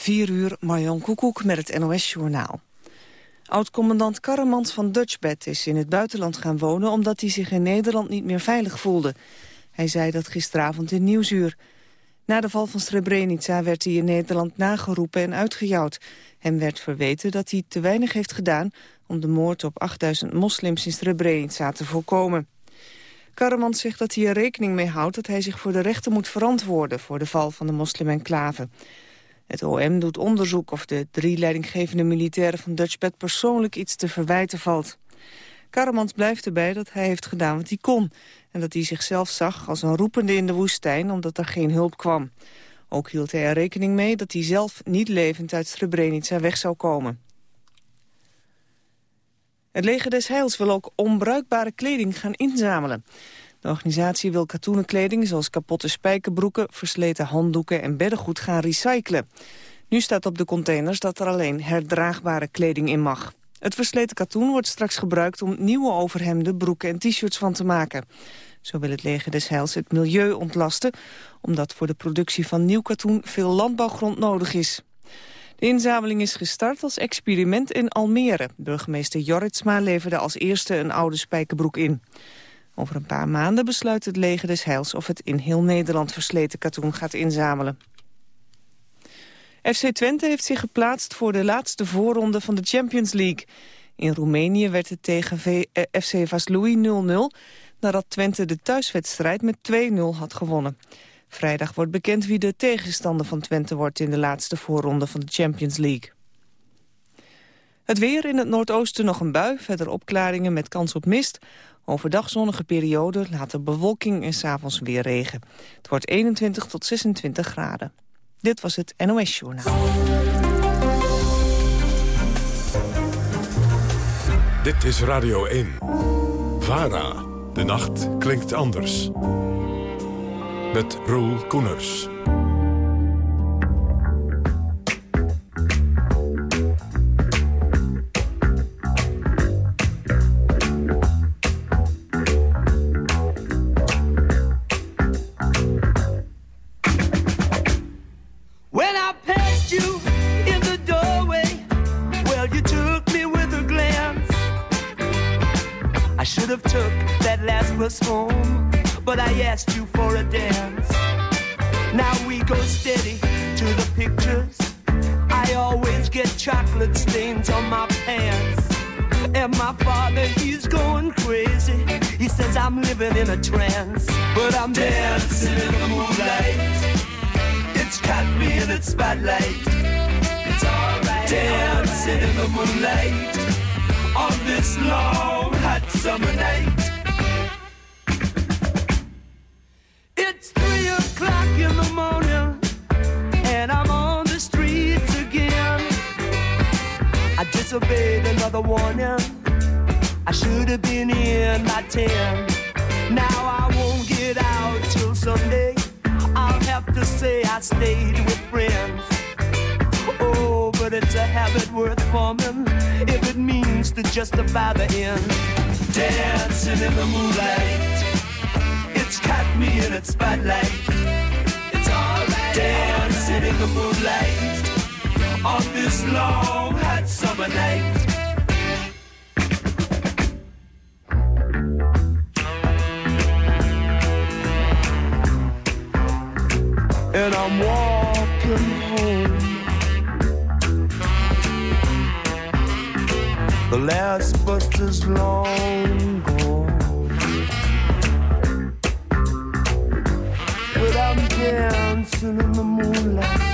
4 uur, Marjan Koekoek met het NOS-journaal. Oud-commandant Karremans van Dutchbed is in het buitenland gaan wonen... omdat hij zich in Nederland niet meer veilig voelde. Hij zei dat gisteravond in Nieuwsuur. Na de val van Srebrenica werd hij in Nederland nageroepen en uitgejouwd. Hem werd verweten dat hij te weinig heeft gedaan... om de moord op 8000 moslims in Srebrenica te voorkomen. Karremans zegt dat hij er rekening mee houdt... dat hij zich voor de rechter moet verantwoorden... voor de val van de moslim-enclave. Het OM doet onderzoek of de drie leidinggevende militairen van Dutchbed persoonlijk iets te verwijten valt. Karremans blijft erbij dat hij heeft gedaan wat hij kon... en dat hij zichzelf zag als een roepende in de woestijn omdat er geen hulp kwam. Ook hield hij er rekening mee dat hij zelf niet levend uit Srebrenica weg zou komen. Het leger des Heils wil ook onbruikbare kleding gaan inzamelen. De organisatie wil katoenen kleding zoals kapotte spijkerbroeken, versleten handdoeken en beddengoed gaan recyclen. Nu staat op de containers dat er alleen herdraagbare kleding in mag. Het versleten katoen wordt straks gebruikt om nieuwe overhemden, broeken en t-shirts van te maken. Zo wil het leger des Heils het milieu ontlasten, omdat voor de productie van nieuw katoen veel landbouwgrond nodig is. De inzameling is gestart als experiment in Almere. Burgemeester Jorritsma leverde als eerste een oude spijkerbroek in. Over een paar maanden besluit het leger des Heils... of het in heel Nederland versleten katoen gaat inzamelen. FC Twente heeft zich geplaatst voor de laatste voorronde van de Champions League. In Roemenië werd het tegen FC eh, Vaslui 0-0... nadat Twente de thuiswedstrijd met 2-0 had gewonnen. Vrijdag wordt bekend wie de tegenstander van Twente wordt... in de laatste voorronde van de Champions League. Het weer in het noordoosten nog een bui, verder opklaringen met kans op mist. Overdag zonnige periode, later bewolking en s'avonds weer regen. Het wordt 21 tot 26 graden. Dit was het NOS Journaal. Dit is Radio 1. VARA. De nacht klinkt anders. Met Roel Koeners. Asked you for a dance. Now we go steady to the pictures. I always get chocolate stains on my pants. And my father, he's going crazy. He says I'm living in a trance, but I'm dancing in the moonlight. It's caught me in its spotlight. It's alright. Dancing in the moonlight on this long hot summer night. Disobeyed warning. I should have been in by ten. Now I won't get out till Sunday. I'll have to say I stayed with friends. Oh, but it's a habit worth forming if it means to justify the end. Dancing in the moonlight, it's caught me in its spotlight It's alright. dancing in the moonlight on this long hot summer night. And I'm walking home. The last bus is long gone. But I'm dancing in the moonlight.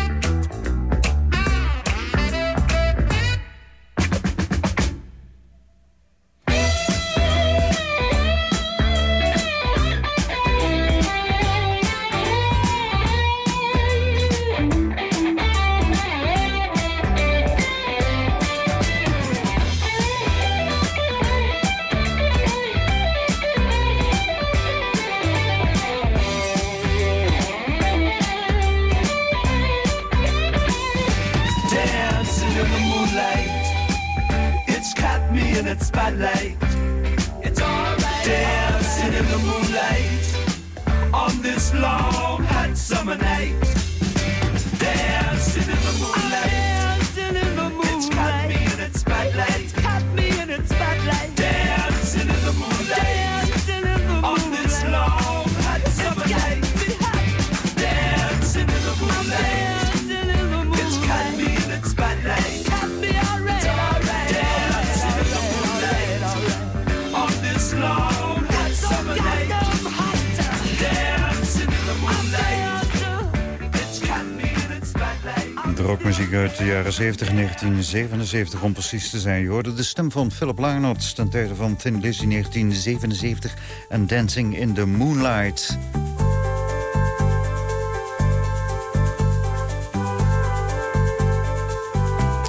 De jaren 70, 1977 om precies te zijn. Je hoorde de stem van Philip Lynott ten tijde van Thin Lizzy 1977 en Dancing in the Moonlight.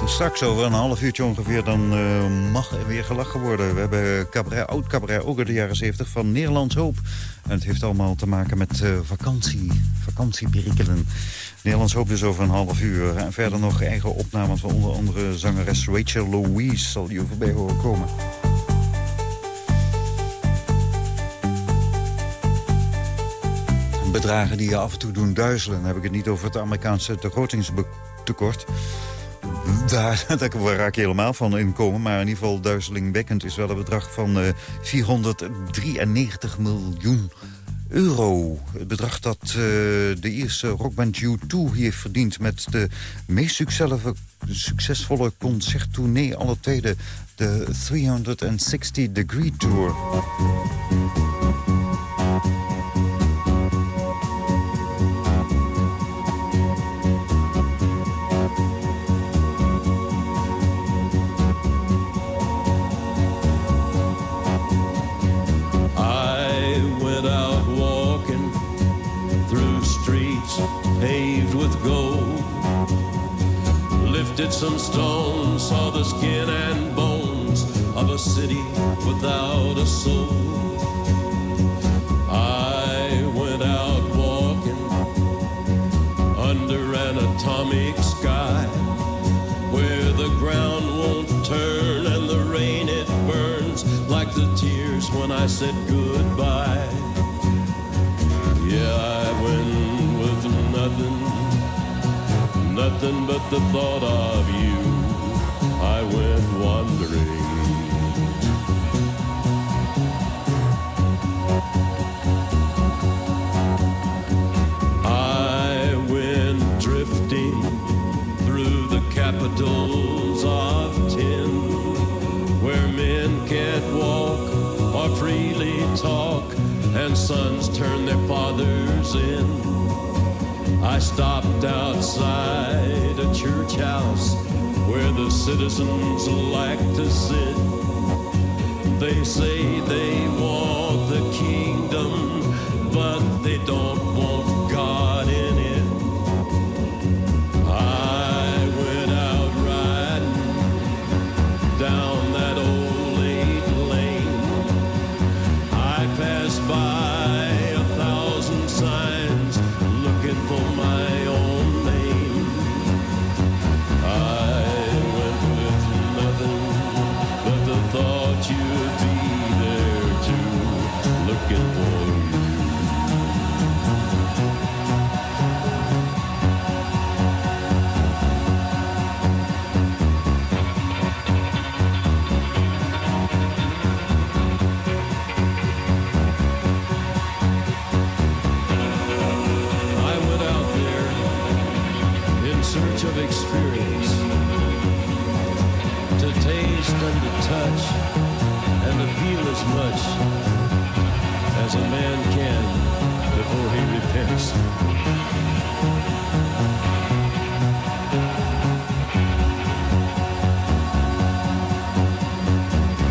Straks over een half uurtje ongeveer, dan uh, mag er weer gelachen worden. We hebben cabaret, oud cabaret, ook uit de jaren 70 van Nederlands Hoop. En het heeft allemaal te maken met uh, vakantie, vakantieperikelen. Nederlands Hoop dus over een half uur. En verder nog eigen opnames van onder andere zangeres Rachel Louise... zal je voorbij horen komen. Bedragen die je af en toe doen duizelen. Dan heb ik het niet over het Amerikaanse begrotingstekort. Daar, daar raak je helemaal van inkomen. Maar in ieder geval duizelingwekkend is wel een bedrag van uh, eh, 493 miljoen euro. Het bedrag dat uh, de eerste rockband U2 heeft verdiend... met de meest succesvolle, succesvolle concerttournee alle tweede... de 360 Degree Tour. Lifted some stones, saw the skin and bones of a city without a soul. I went out walking under an atomic sky where the ground won't turn and the rain it burns like the tears when I said goodbye. Yeah, I went with nothing nothing but the thought of you. I went wandering. I went drifting through the capitals of tin, where men can't walk or freely talk, and sons turn their fathers in. I stopped outside a church house where the citizens like to sit. They say they want the kingdom, but they don't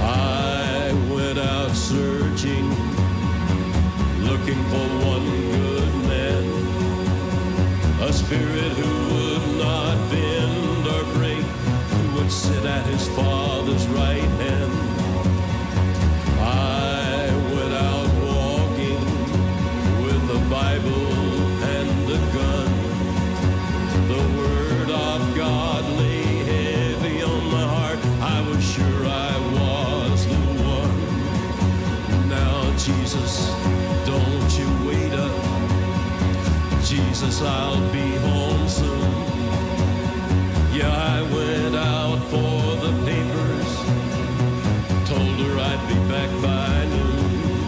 I went out searching, looking for one good man a spirit who would not bend or break, who would sit at his father's right hand. Jesus, I'll be home soon. Yeah, I went out for the papers, told her I'd be back by noon.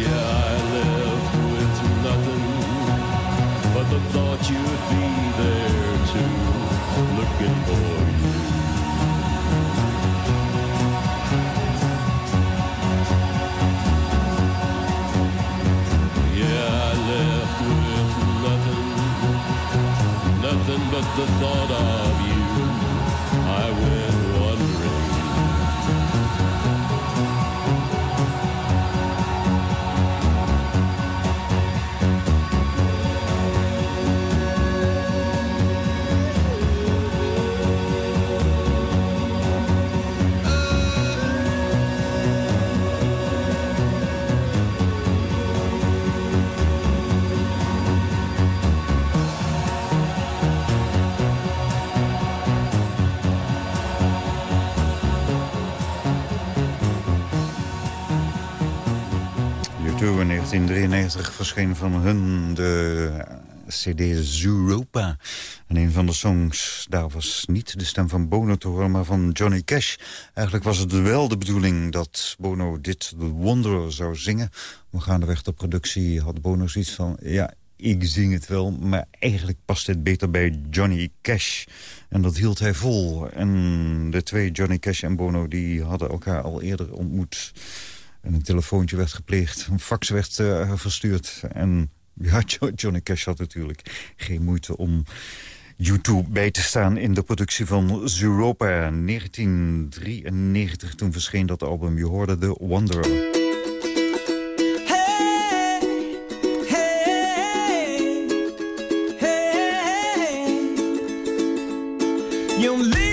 Yeah, I left with nothing but the thought you'd be there too, looking for but the thought of 1993 verscheen van hun de CD Zuropa. En een van de songs, daar was niet de stem van Bono te horen, maar van Johnny Cash. Eigenlijk was het wel de bedoeling dat Bono dit The Wanderer zou zingen. Maar gaandeweg de productie had Bono zoiets van... ja, ik zing het wel, maar eigenlijk past dit beter bij Johnny Cash. En dat hield hij vol. En de twee, Johnny Cash en Bono, die hadden elkaar al eerder ontmoet... En een telefoontje werd gepleegd, een fax werd eh, verstuurd. En ja, Jo- Johnny Cash had natuurlijk geen moeite om YouTube bij te staan... in de productie van Zuropa. 1993, toen verscheen dat album. Je hoorde The Wanderer. Hey,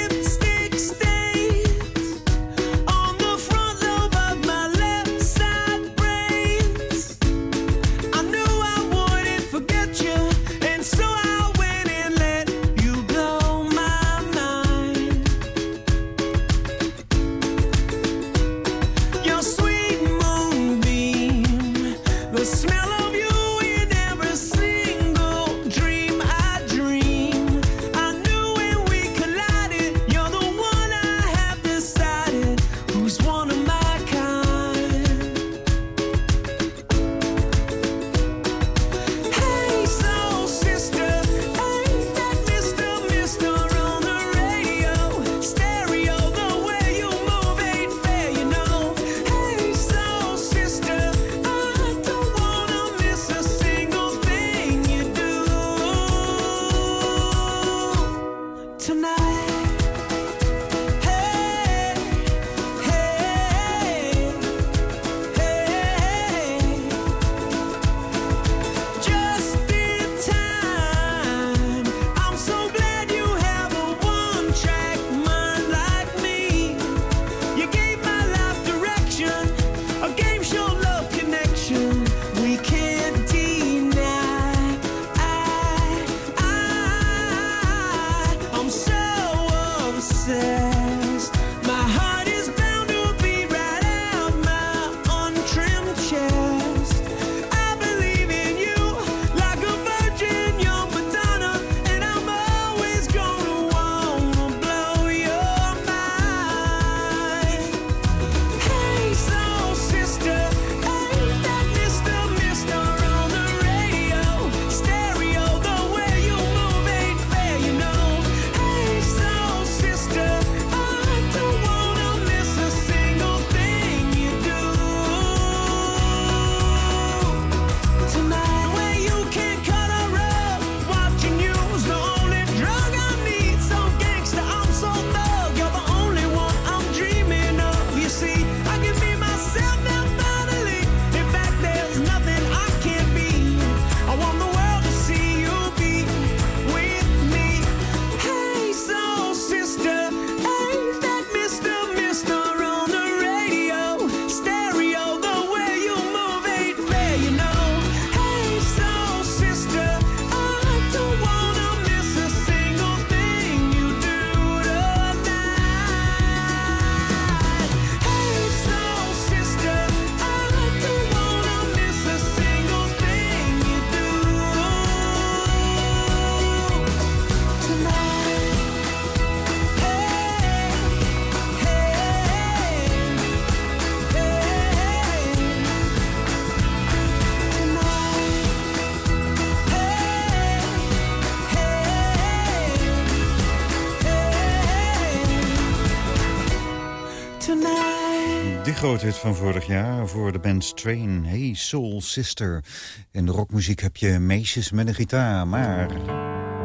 van vorig jaar voor de band Strain. Hey Soul Sister. In de rockmuziek heb je meisjes met een gitaar, maar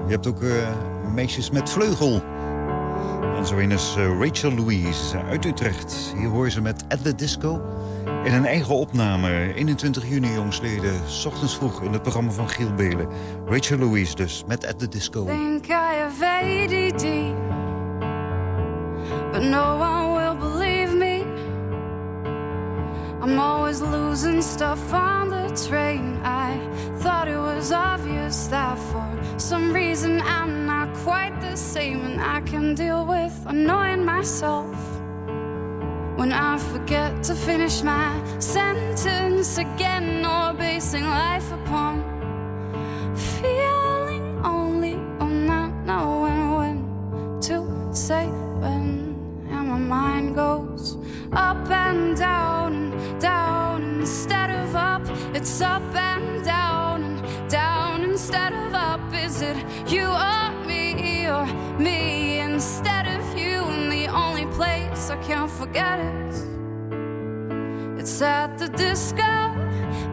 je hebt ook uh, meisjes met vleugel. En zo een is uh, Rachel Louise uit Utrecht. Hier hoor je ze met At The Disco. In een eigen opname, 21 juni jongsleden, s ochtends vroeg in het programma van Giel Belen. Rachel Louise dus, met At The Disco. I'm always losing stuff on the train. I thought it was obvious that for some reason I'm not quite the same, and I can deal with annoying myself. when I forget to finish my sentence again or basing life upon feeling only or not knowing when to say when and my mind goes up and down down instead of up it's up and down and down instead of up is it you or me or me instead of you and the only place I can't forget it. It's at the disco.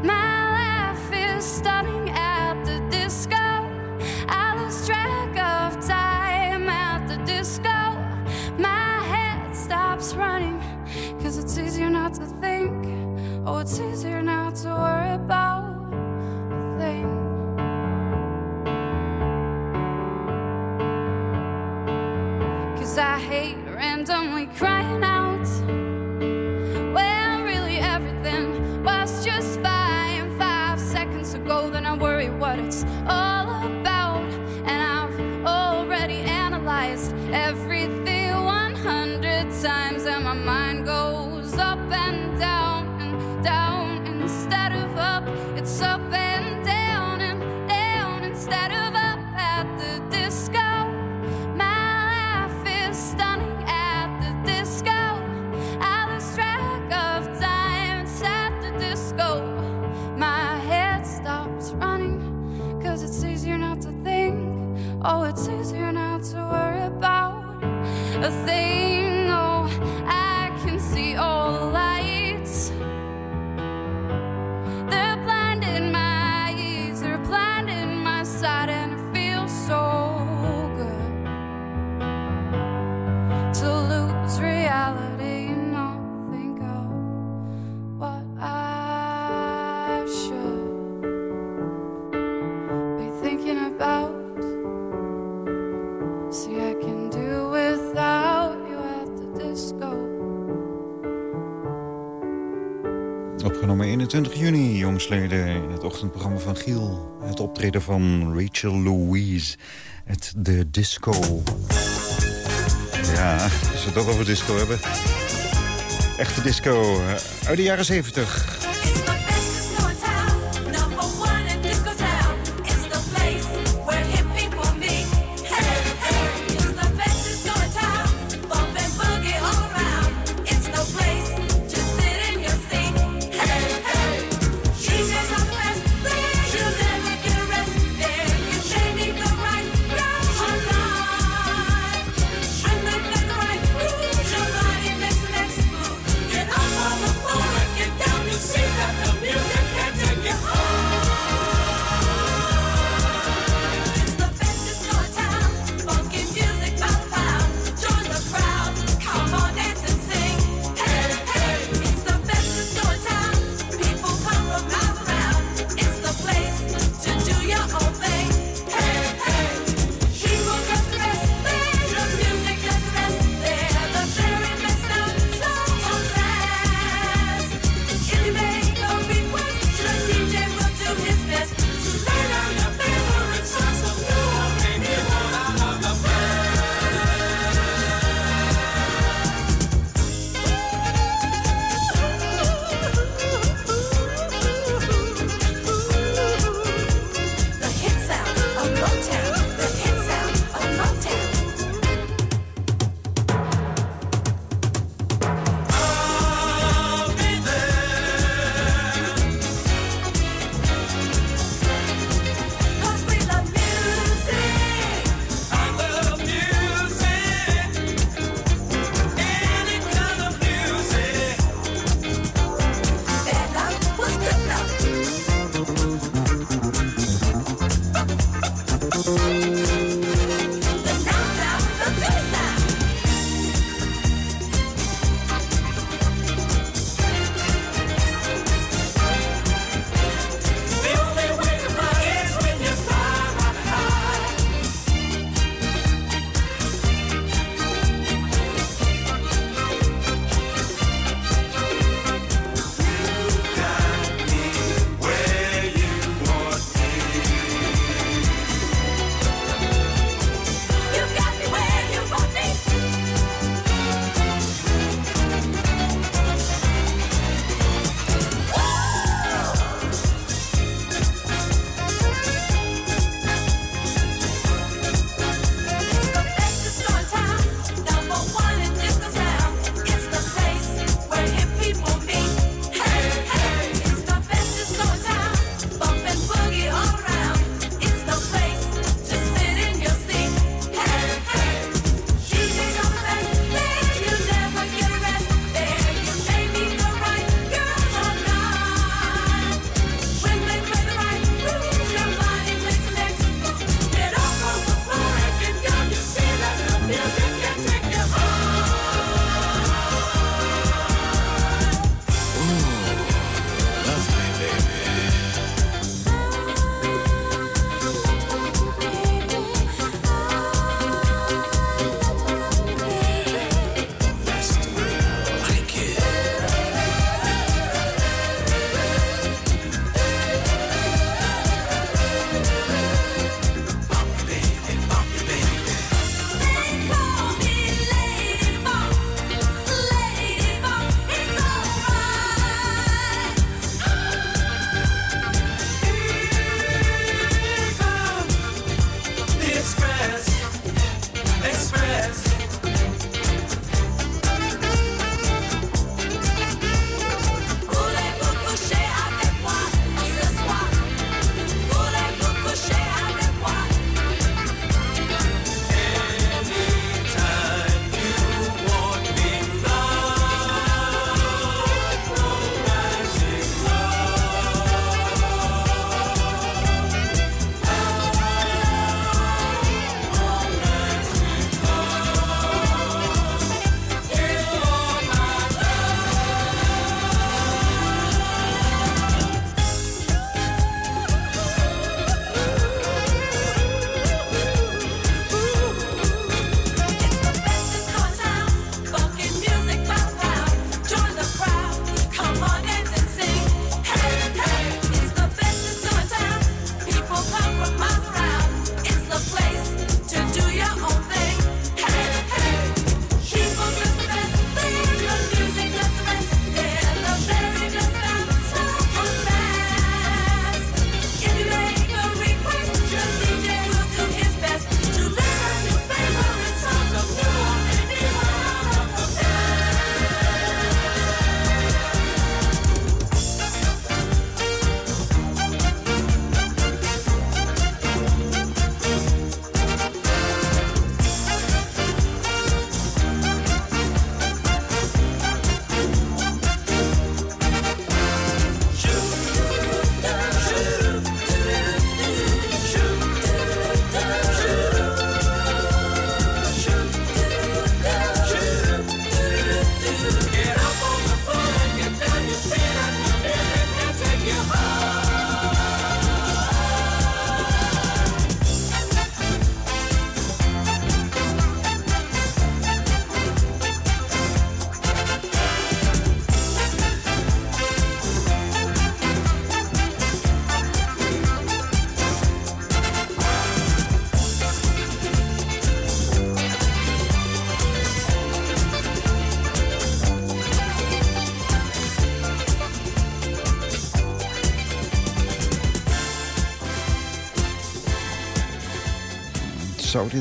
My life is starting at the disco. I lose track of time at the disco. My head stops running. Cause it's easier not to think. Oh, it's easier not to worry about a thing. Cause I hate randomly crying van Rachel Louise, het de disco. Ja, als we het toch over disco hebben. Echte disco eh, uit de jaren 70.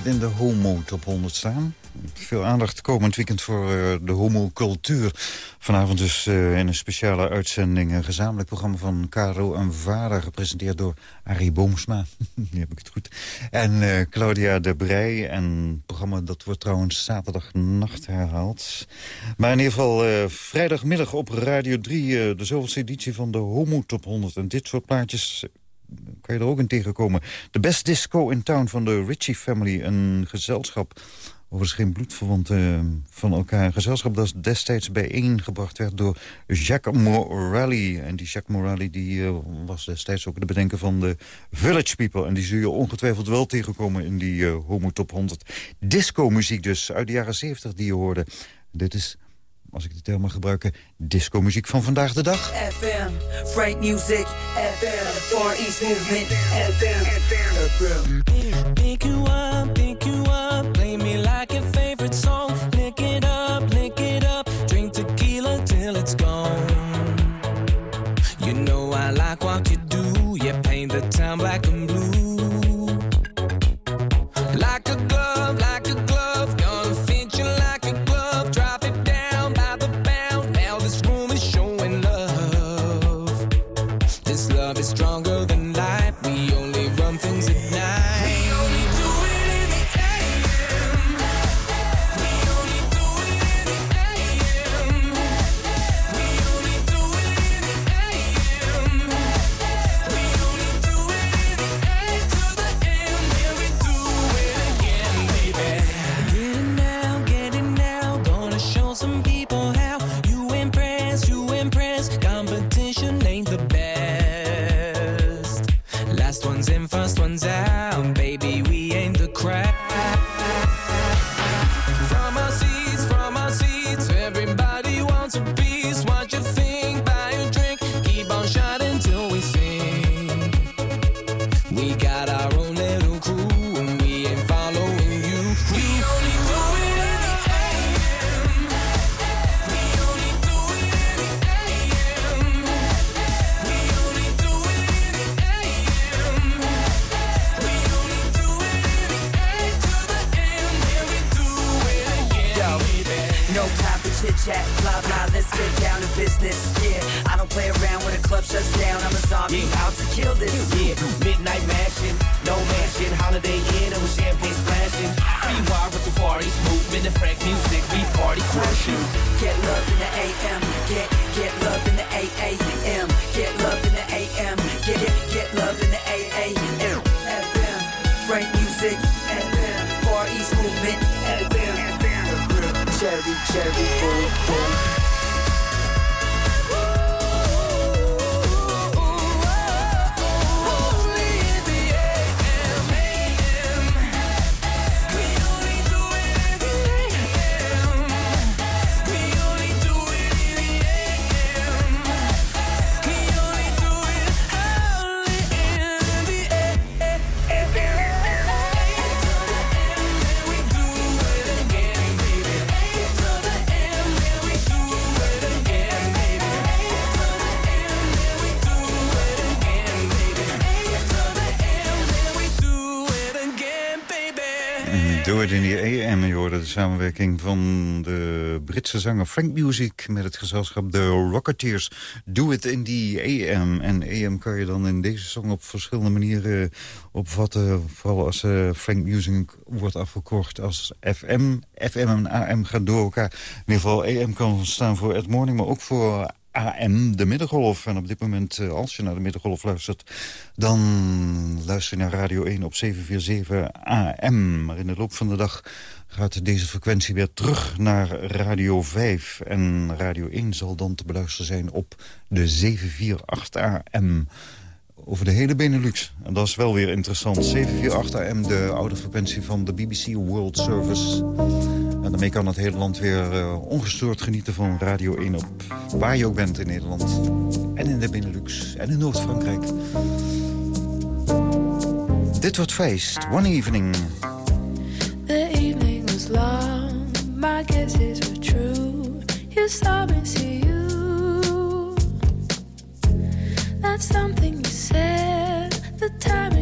In de homo top 100 staan? Veel aandacht komend weekend voor uh, de homocultuur. Vanavond dus uh, in een speciale uitzending... een gezamenlijk programma van Caro en Vara... gepresenteerd door Arie Boomsma. Die heb ik het goed. En uh, Claudia de Brij. En programma dat wordt trouwens zaterdagnacht herhaald. Maar in ieder geval vrijdagmiddag op Radio 3... de zoveelste editie van de Homo Top 100. En dit soort plaatjes kan je er ook in tegenkomen. De Best Disco in Town van de Ritchie Family. Een gezelschap, overigens geen bloedverwanten van elkaar. Een gezelschap dat destijds bijeengebracht werd door Jacques Morelli. En die Jacques Morelli die, uh, was destijds ook de bedenker van de Village People. En die zul je ongetwijfeld wel tegenkomen in die uh, Homo Top 100. Disco-muziek dus, uit de jaren 70 die je hoorde. Dit is als ik de term mag gebruiken, disco-muziek van vandaag de dag. FM, Frank Music, FM, Far East Movement, FM, FM, samenwerking van de Britse zanger Frank Music... met het gezelschap The Rocketeers. Do it in die AM. En AM kan je dan in deze song op verschillende manieren opvatten. Vooral als uh, Frank Music wordt afgekort als FM. FM en AM gaan door elkaar. In ieder geval AM kan staan voor Ed Morning, maar ook voor AM, de middengolf. En op dit moment, eh, als je naar de middengolf luistert... dan luister je naar Radio 1 op 747 AM. Maar in de loop van de dag gaat deze frequentie weer terug naar Radio 5. En Radio 1 zal dan te beluisteren zijn op de 748 AM over de hele Benelux. En dat is wel weer interessant. 748 AM, de oude frequentie van de BBC World Service. En daarmee kan het hele land weer uh, ongestoord genieten van Radio 1 op waar je ook bent in Nederland. En in de Benelux en in Noord-Frankrijk. Dit wordt feest, One Evening. Long, my guesses were true. You saw me see you. That's something you said. The timing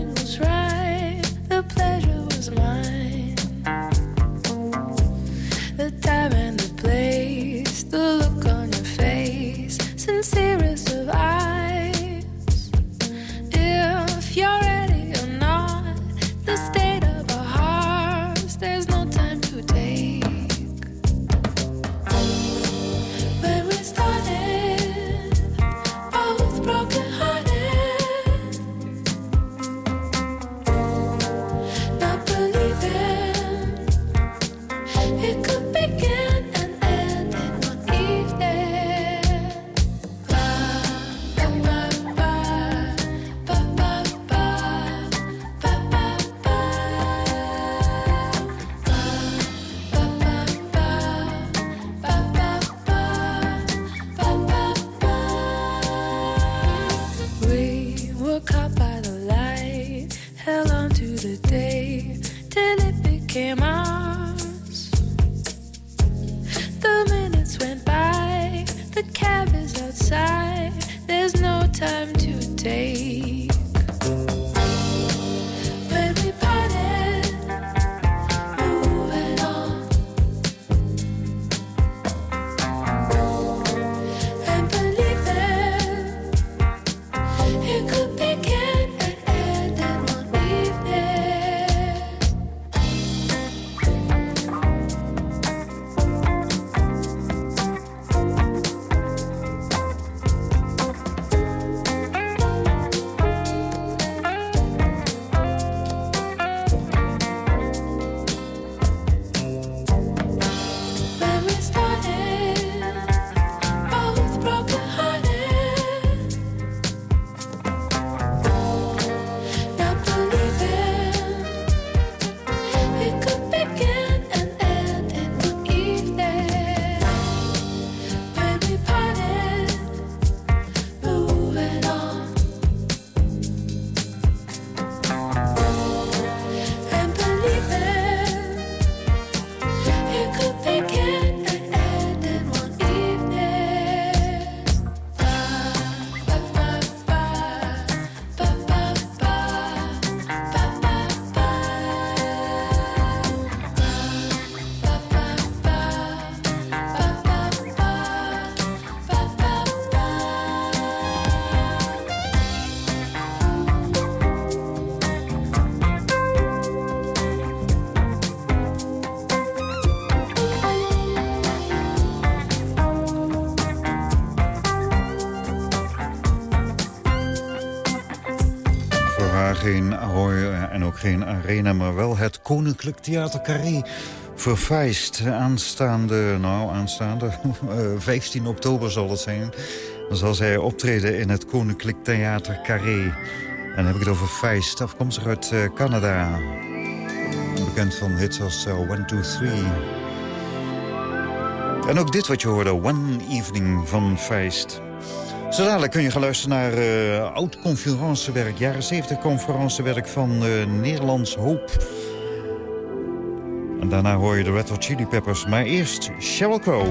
Arena... maar wel het Koninklijk Theater Carré vervijst. Aanstaande, nou aanstaande, eh, 15 oktober zal het zijn. Dan zal zij optreden in het Koninklijk Theater Carré. En dan heb ik het over Feist, afkomstig uit eh, Canada. Bekend van hits als 1, 2, 3... En ook dit wat je hoorde, One Evening van Feist. Zo kun je gaan luisteren naar eh, oud-conferentiewerk, jaren 70 conferentiewerk van eh, Nederlands Hoop. En daarna hoor je de Red Hot Chili Peppers. Maar eerst Sheryl Crow.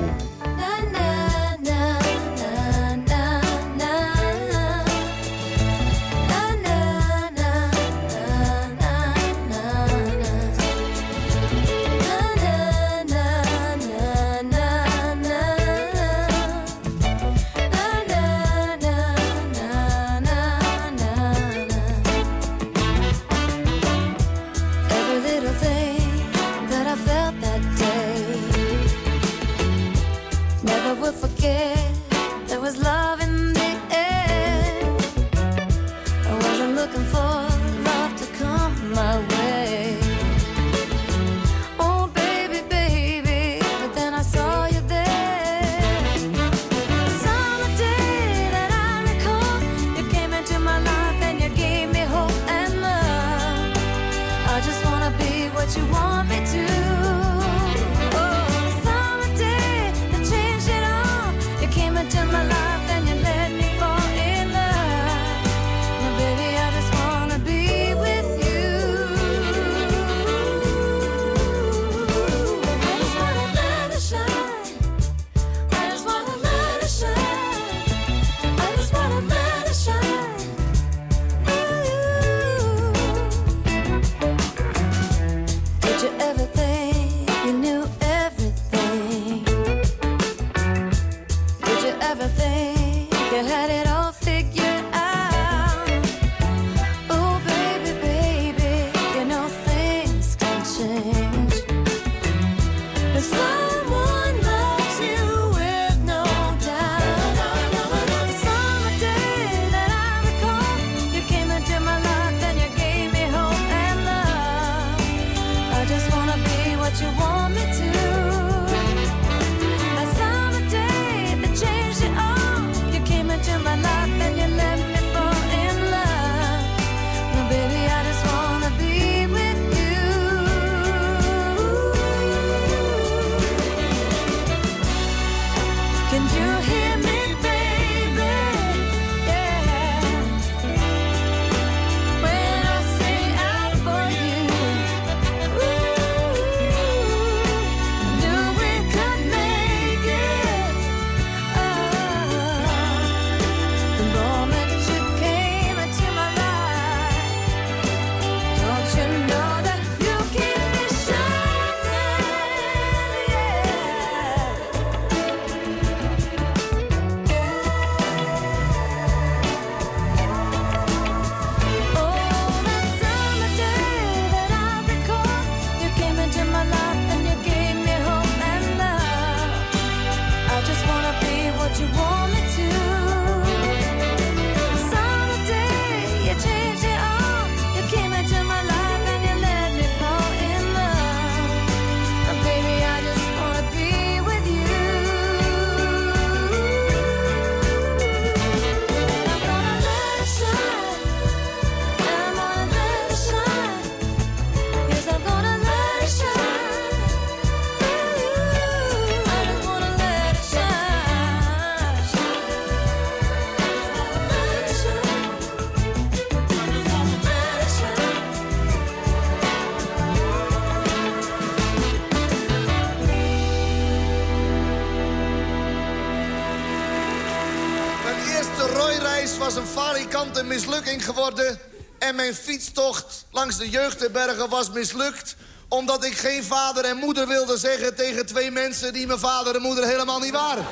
Geworden... en mijn fietstocht langs de jeugdherbergen was mislukt... omdat ik geen vader en moeder wilde zeggen tegen twee mensen... die mijn vader en moeder helemaal niet waren.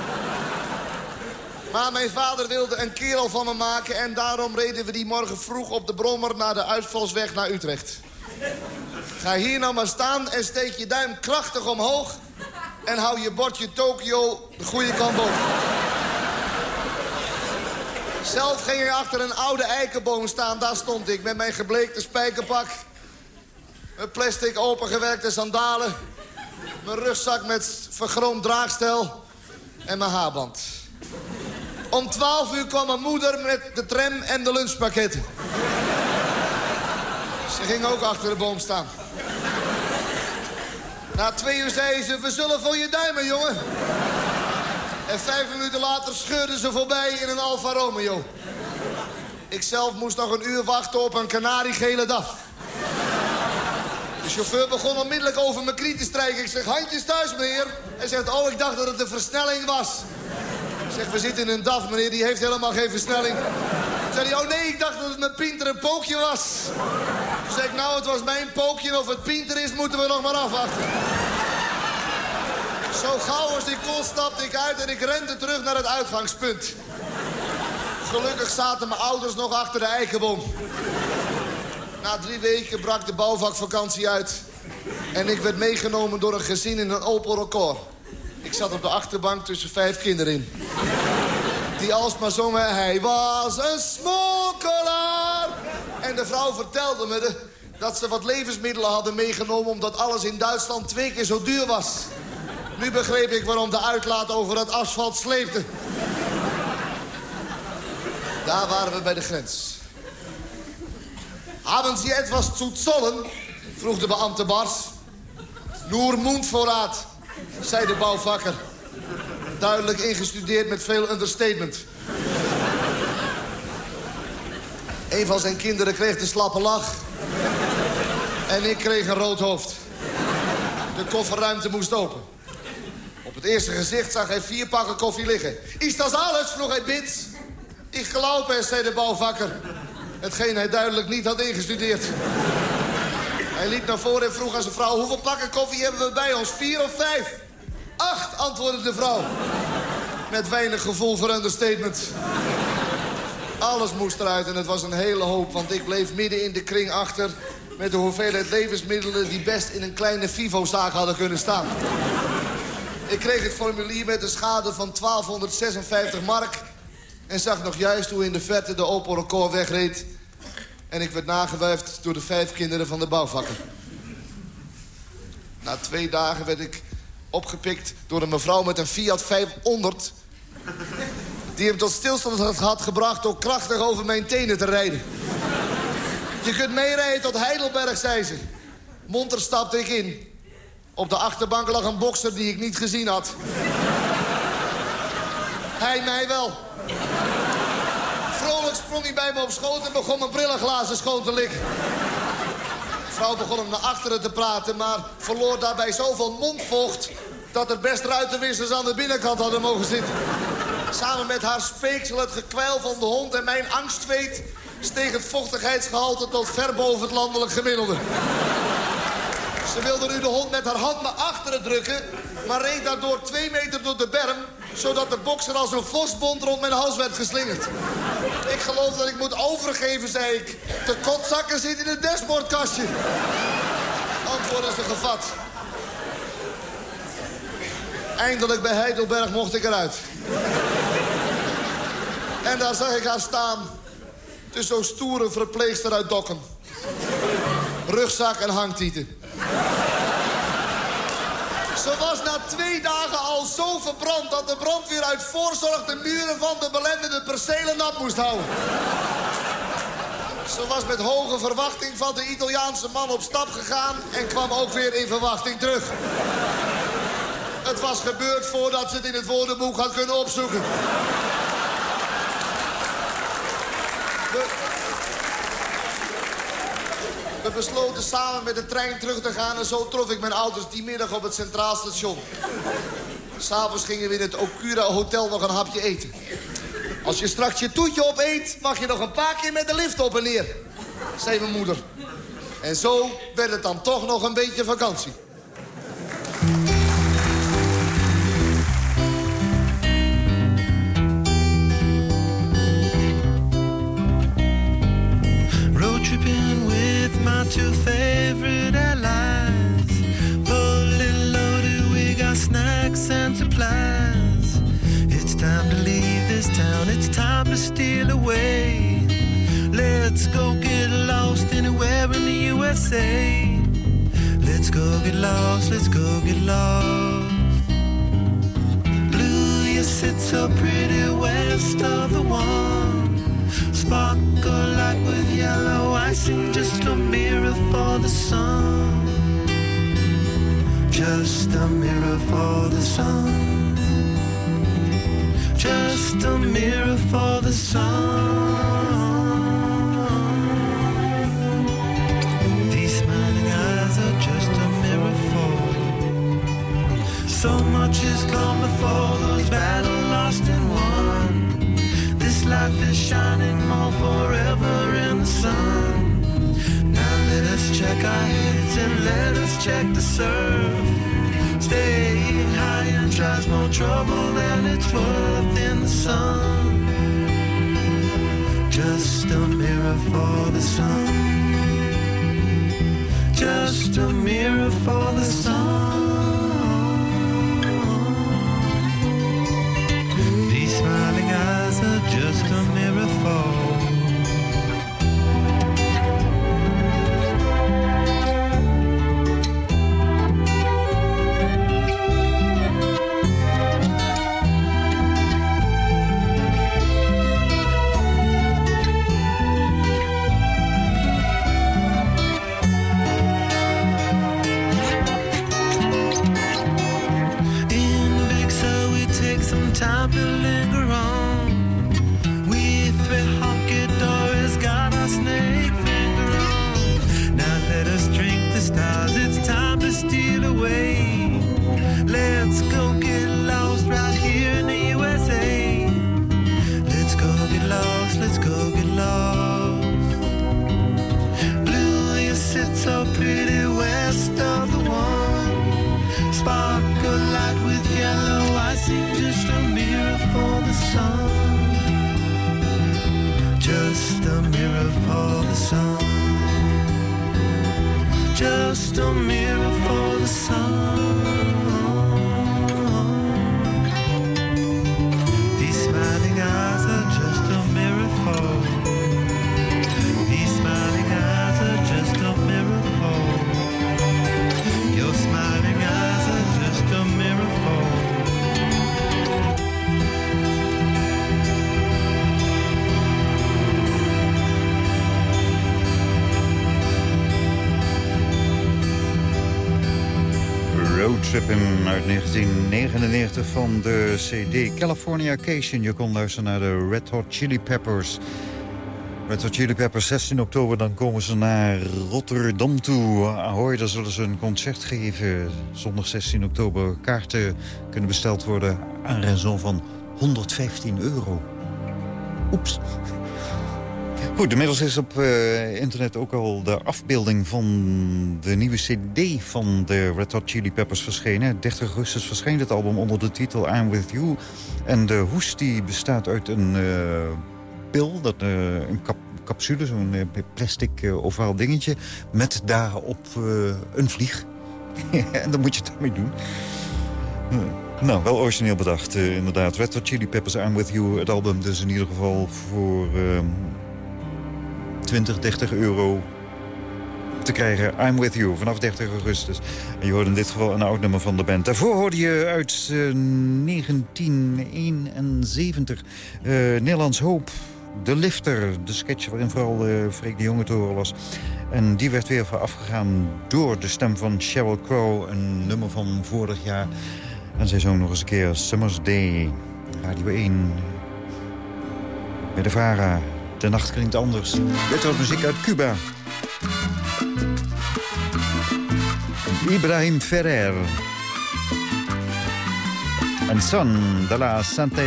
Maar mijn vader wilde een kerel van me maken... en daarom reden we die morgen vroeg op de brommer... naar de uitvalsweg naar Utrecht. Ga hier nou maar staan en steek je duim krachtig omhoog... en hou je bordje Tokio de goede kant op. Zelf ging ik achter een oude eikenboom staan, daar stond ik... met mijn gebleekte spijkerpak, mijn plastic opengewerkte sandalen... mijn rugzak met vergroomd draagstel en mijn haarband. Om twaalf uur kwam mijn moeder met de tram en de lunchpakketten. Ze ging ook achter de boom staan. Na twee uur zei ze, we zullen voor je duimen, jongen. En vijf minuten later scheurden ze voorbij in een Alfa Romeo. Ik zelf moest nog een uur wachten op een kanariegele DAF. De chauffeur begon onmiddellijk over mijn knie te strijken. Ik zeg, handjes thuis, meneer. Hij zegt, oh, ik dacht dat het een versnelling was. Ik zeg, we zitten in een DAF, meneer, die heeft helemaal geen versnelling. Toen zei hij, oh nee, ik dacht dat het mijn pinter een pookje was. Toen zei ik, nou, het was mijn pookje of het pinter is, moeten we nog maar afwachten. Zo gauw als ik kon, stapte ik uit en ik rende terug naar het uitgangspunt. Gelukkig zaten mijn ouders nog achter de eikenboom. Na drie weken brak de bouwvakvakantie uit. En ik werd meegenomen door een gezin in een Opel Record. Ik zat op de achterbank tussen vijf kinderen in. Die alsmaar zongen, hij was een smokkelaar. En de vrouw vertelde me dat ze wat levensmiddelen hadden meegenomen... omdat alles in Duitsland twee keer zo duur was. Nu begreep ik waarom de uitlaat over het asfalt sleepte. Daar waren we bij de grens. Haben Sie etwas zu zollen? vroeg de beambte Bars. Mundvoorraad, zei de bouwvakker. Duidelijk ingestudeerd met veel understatement. Een van zijn kinderen kreeg de slappe lach. En ik kreeg een rood hoofd. De kofferruimte moest open. Het eerste gezicht zag hij vier pakken koffie liggen. Is dat alles? vroeg hij bits. Ik geloof es, zei de bouwvakker. Hetgeen hij duidelijk niet had ingestudeerd. Hij liep naar voren en vroeg aan zijn vrouw... hoeveel pakken koffie hebben we bij ons? Vier of vijf? Acht, antwoordde de vrouw. Met weinig gevoel voor understatement. Alles moest eruit en het was een hele hoop... want ik bleef midden in de kring achter... met de hoeveelheid levensmiddelen... die best in een kleine Vivo-zaak hadden kunnen staan. Ik kreeg het formulier met een schade van 1256 mark... en zag nog juist hoe in de verte de Opel Record wegreed... en ik werd nagewuifd door de vijf kinderen van de bouwvakker. Na twee dagen werd ik opgepikt door een mevrouw met een Fiat 500... die hem tot stilstand had- had gebracht door krachtig over mijn tenen te rijden. Je kunt meerijden tot Heidelberg, zei ze. Monter stapte ik in. Op de achterbank lag een bokser die ik niet gezien had. Hij mij wel. Vrolijk sprong hij bij me op schoot en begon mijn brillenglazen schoon te likken. Vrouw begon hem naar achteren te praten, maar verloor daarbij zoveel mondvocht... dat er best ruitenwissers aan de binnenkant hadden mogen zitten. Samen met haar speeksel, het gekwijl van de hond en mijn angstweet... steeg het vochtigheidsgehalte tot ver boven het landelijk gemiddelde. Ze wilde nu de hond met haar hand naar achteren drukken... maar reed daardoor twee meter door de berm... zodat de bokser als een vosbond rond mijn hals werd geslingerd. Ik geloof dat ik moet overgeven, zei ik. De kotzakken zit in het dashboardkastje. Antwoordde ze gevat. Eindelijk bij Heidelberg mocht ik eruit. En daar zag ik haar staan. Tussen zo'n stoere verpleegster uit Dokken. Rugzak en hangtieten. Ze was na twee dagen al zo verbrand dat de brandweer uit voorzorg de muren van de belendende percelen nat moest houden. Ze was met hoge verwachting van de Italiaanse man op stap gegaan en kwam ook weer in verwachting terug. Het was gebeurd voordat ze het in het woordenboek had kunnen opzoeken. We besloten samen met de trein terug te gaan... en zo trof ik mijn ouders die middag op het Centraal Station. S'avonds gingen we in het Okura Hotel nog een hapje eten. Als je straks je toetje opeet, mag je nog een paar keer met de lift op en neer. Zei mijn moeder. En zo werd het dan toch nog een beetje vakantie. Two favorite allies. Fully loaded, we got snacks and supplies. It's time to leave this town, it's time to steal away. Let's go get lost anywhere in the USA. Let's go get lost, let's go get lost. Blue, you sit so pretty west of the one. Sparkle like with yellow icing, just a mirror for the sun. Just a mirror for the sun. Just a mirror for the sun. These smiling eyes are just a mirror for. So much has come before let us check the surf. Staying high and tries more trouble than it's worth in the sun. Just a mirror for the sun. Just a mirror for the sun. Light with yellow just a mirror for the sun. Just a mirror for the sun. Just a mirror for the sun. Uit 1999 van de CD California Cation. Je kon luisteren naar de Red Hot Chili Peppers. Red Hot Chili Peppers, 16 oktober, dan komen ze naar Rotterdam toe. Ahoy, daar zullen ze een concert geven. Zondag 16 oktober. Kaarten kunnen besteld worden aan raison van 115 euro. Oeps. Goed, inmiddels is op eh, internet ook al de afbeelding van de nieuwe cd van de Red Hot Chili Peppers verschenen. 30 augustus verscheen het album onder de titel I'm With You. En de hoes die bestaat uit een eh, pil, dat, eh, een capsule, zo'n plastic ovaal dingetje... met daarop een vlieg. en dan moet je het daarmee doen. Nou, wel origineel bedacht, inderdaad. Red Hot Chili Peppers, I'm With You. Het album dus in ieder geval voor 20, 30 euro te krijgen. I'm With You, vanaf 30 augustus. En je hoort in dit geval een oud nummer van de band. Daarvoor hoorde je uit eh, 1971 eh, Nederlands Hoop... De Lifter, de sketch waarin vooral uh, Freek de Jonge te horen was. En die werd weer voorafgegaan door de stem van Sheryl Crow. Een nummer van vorig jaar. En zij zong nog eens een keer Summer's Day. Radio 1. Bij de VARA. De nacht klinkt anders. Dit wordt muziek uit Cuba. Ibrahim Ferrer. En Son de la Santa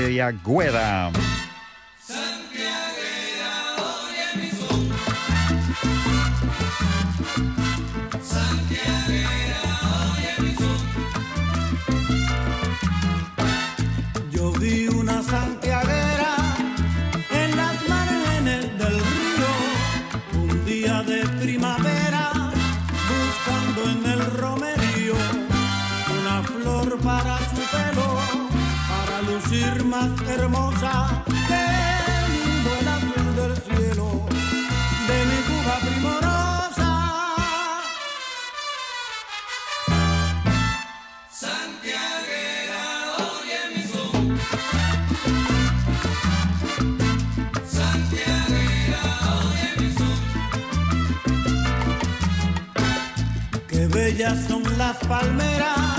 son las palmeras.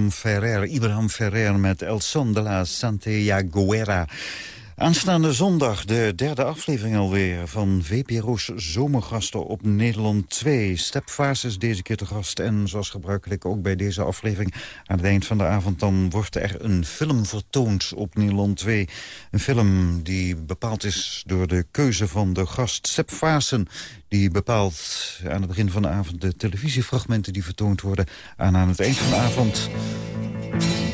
Ferrer. Ibrahim Ferrer met Elson de la Aanstaande zondag de derde aflevering alweer van VPRO's Zomergasten op Nederland 2. Stepvaas is deze keer te gast en zoals gebruikelijk ook bij deze aflevering... aan het eind van de avond dan wordt er een film vertoond op Nederland 2. Een film die bepaald is door de keuze van de gast Stepvaasen... die bepaalt aan het begin van de avond de televisiefragmenten die vertoond worden... en aan het eind van de avond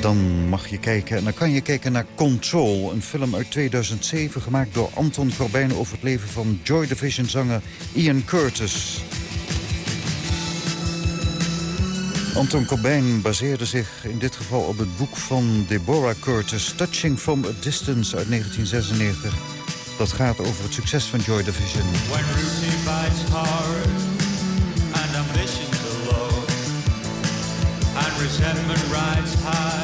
dan mag je kijken, en dan kan je kijken naar Control. Een film uit 2007 gemaakt door Anton Corbijn... over het leven van Joy Division-zanger Ian Curtis. Anton Corbijn baseerde zich in dit geval op het boek van Deborah Curtis... Touching from a Distance uit 1996. Dat gaat over het succes van Joy Division. When routine bites hard and ambitions low and resentment rides high,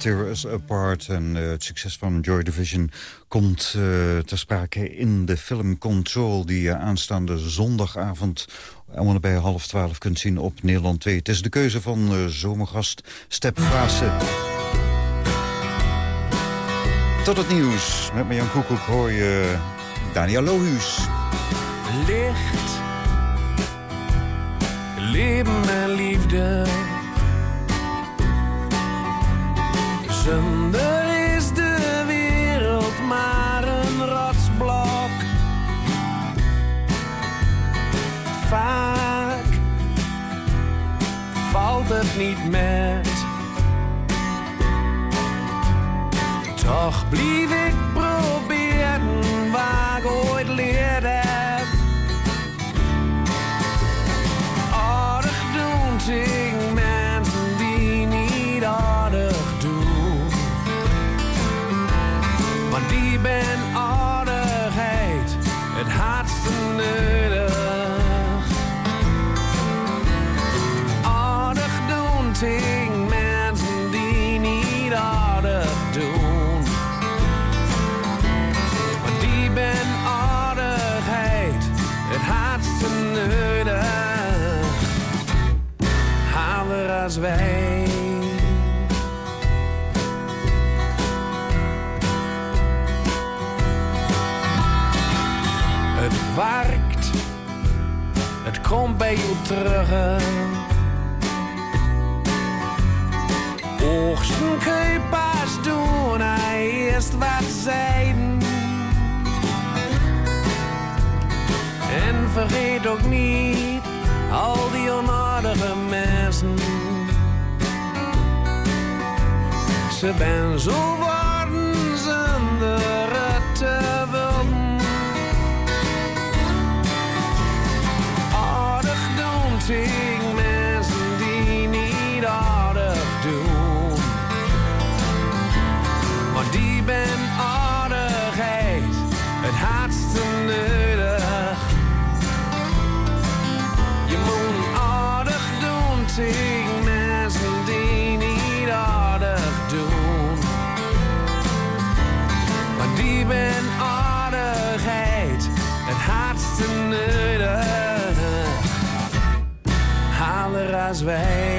Tear Us Apart. En eh, het succes van Joy Division komt eh, ter sprake in de film Control... die je aanstaande zondagavond om bij half twaalf kunt zien op Nederland 2. Het is de keuze van eh, zomergast Step Vaassen. Tot het nieuws. Met Marjan Koekoek hoor je Daniel Lohuus. Licht, leven en liefde. Zonder is de wereld maar een rotsblok. Vaak valt het niet met. Toch blief ik terug. Oogsten kun je pas doen, hij eerst wat zeiden. En vergeet ook niet al die onaardige mensen. Ze ben zo als wij.